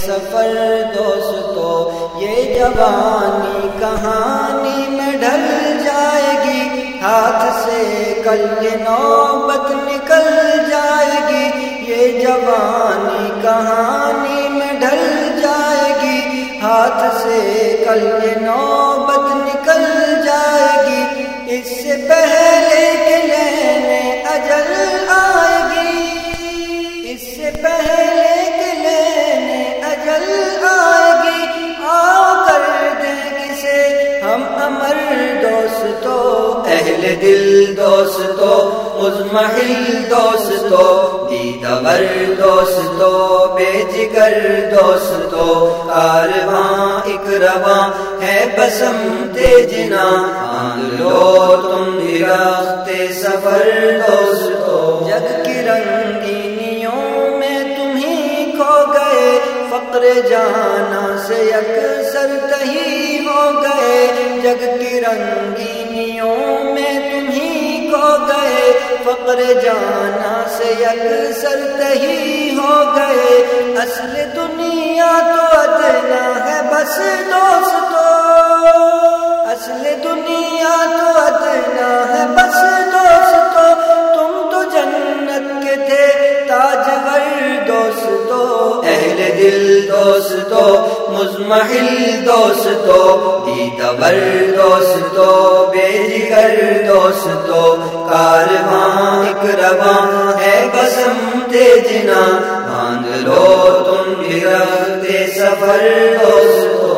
سفر دوستو، یہ جوانی کہانی میں ڈھل جائے گی۔ ہاتھ سے کل یہ نوبت نکل جائے گی۔ یہ جوانی کہانی میں ڈھل جائے گی۔ ہاتھ سے کل یہ نوبت نکل جائے گی۔ اس سے پہلے دل دوستو، مزمحل دوستو دیدور دوستو، بے جگر دوستو کارواں ایک رواں ہے بسم تیجنا لو تم درخت سفر دوستو۔ جگ کی رنگینیوں میں تمہیں کھو گئے، فقر جانا سے اکثر تہی ہو گئے۔ جگ کی رنگینیوں فقر جانا سے اکثر تہی ہو گئے۔ اصل دنیا تو ادنا ہے بس دوستو۔ اصل دنیا تو ادنا ہے بس دوستو۔ تم تو جنت کے تھے تاجور دوستو۔ اہل دل دوستو۔ مزمحل دوستو دیدور دوستو بے جگر دوستو، کارواں ایک رواں ہے بسم تیجنا باندھ لو تم بھی سفر دوستو۔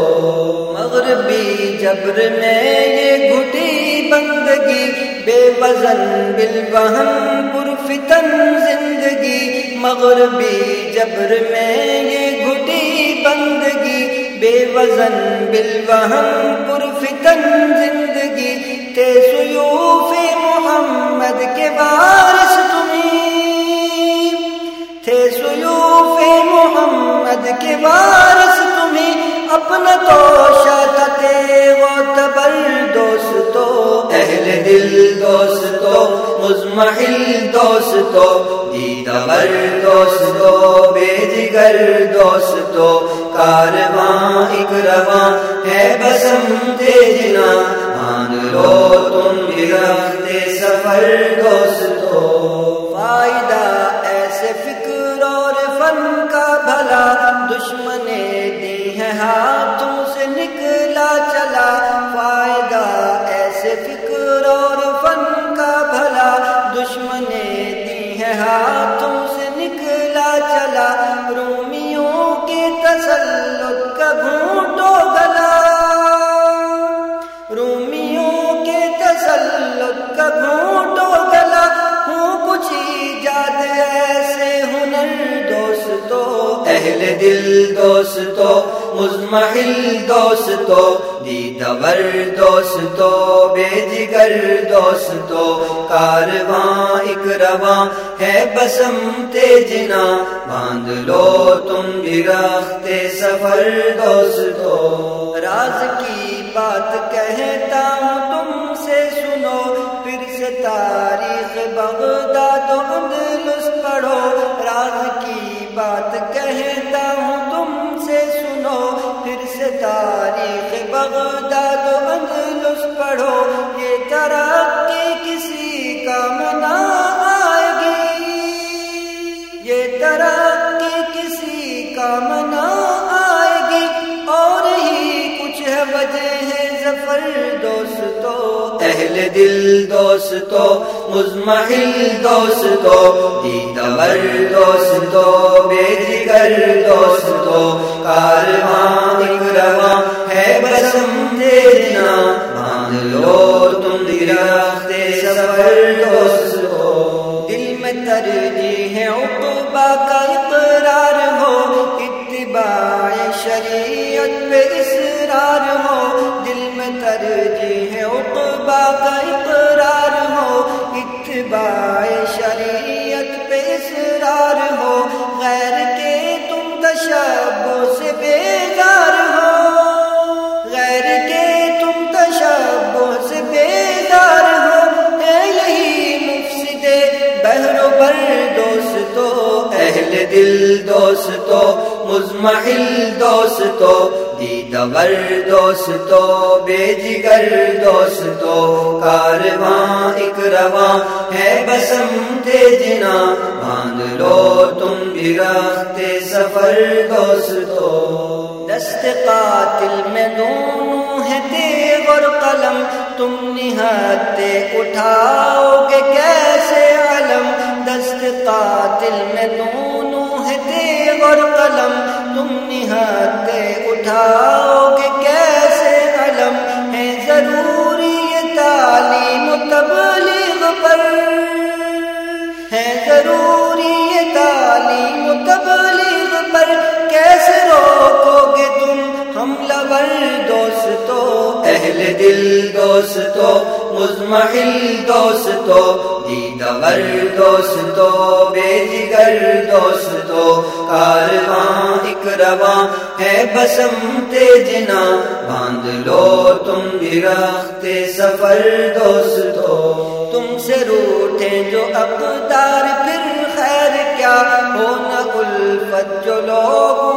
مغربی جبر میں یہ گھٹی بندگی، بے وزن بالوہن پرفتن زندگی۔ مغربی جبر میں بے وزن بالوہن پرفتن زندگی تے سیوف محمد کے وارث تمہیں۔ تھے سیوف محمد کے وارث تمہیں۔ اپنا تو شاتے وہ تبر دوستو، اہل دل دوستو مزمحل دوستو دیدور دوستو بے جگر دوستو، کارواں ایک رواں ہے بسم تیجنا مان لو تم بھی سفر دوستو۔ دل دوستو، مزمحل دوستو، دیدور دوستو، بے جگر دوستو کارواں ایک رواں ہے بسم تیجنا باندھ لو تم بھی رکھتے سفر دوستو۔ راز کی بات کہتا ہوں تم سے سنو، پھر سے تاریخ بغداد دل دوستو، مزمحل دوستو دیدور دوستو، بے جگر دوستو کارواں ایک ہے بسم دینا باندھ لو تم درخت سفر۔ دوستو، مزمحل دوستو دیدور دوستو، بے جگر دوستو، کارواں ایک ہے بسم جنا، باندھ لو تم بھی رکھتے سفر دوستو۔ دست قاتل میں دونوں ہے تیغ اور قلم، تم نہاتے اٹھاؤ گے کیسے علم؟ دست قاتل میں دونوں نہاتے اٹھا لبر دوستو، اہل دل دوستو، مزمحل دوستو، دیدور دوستو، بے جگر دوستو، کارواں ایک رواں ہے بسم جنا، باندھ لو تم بھی رکھتے سفر دوستو۔ تم سے روٹے جو اقدار، پھر خیر کیا؟ ہو نہ الفت جو لوگوں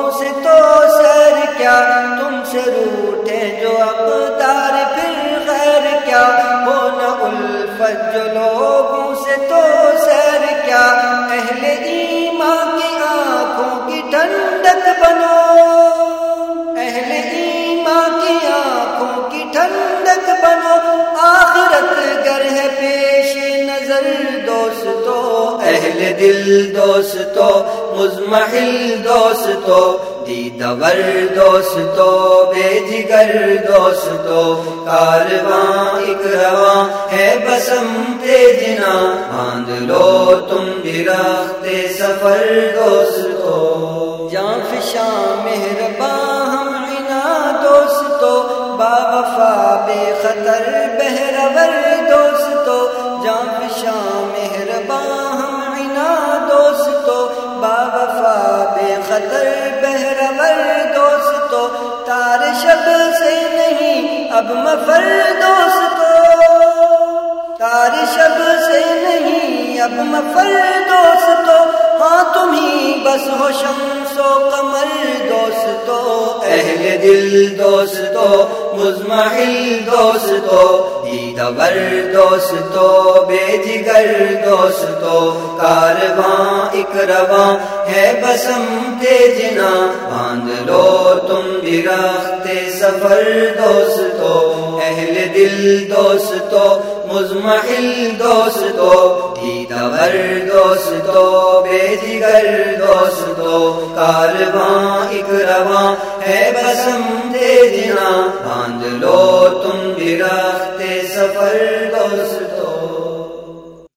الفت جو لوگوں سے تو سیر کیا؟ اہل ایمان کی آنکھوں کی ٹھنڈک بنو۔ اہل ایمان کی آنکھوں کی ٹھنڈک بنو۔ آخرت گر ہے پیش نظر دوستو، اہل دل دوستو، مزمحل دوستو، دیدور دوستو، بے جگر دوستو کارواں ایک رواں ہے بسم جنا، باندھ لو تم بھی رکھتے سفر دوستو جان فشاں مہرباں ہم عنا دوستو با وفا بے خطر بہرور دوستو جان فشاں مہرباں ہم عنا دوستو با وفا بے خطر بہرور دوستو تار شب سے نہیں اب مفر دوستو تار شب سے نہیں، اب مفر دوستو ہاں تمہیں بس ہو شم و قمر دوستو، اہل دل دوستو، مزمحل دوستو، دیدور دوستو، بے جگر دوستو کارواں ایک رواں ہے بسم جنا، باندھ لو تم بھی سفر دوستو، اہل دل دوستو، مزمحل دوستو دیدور دوستو بے جگر دوستو کارواں ایک رواں ہے بسم دے جنا باندھ لو تم بھی رکھتے سفر دوستو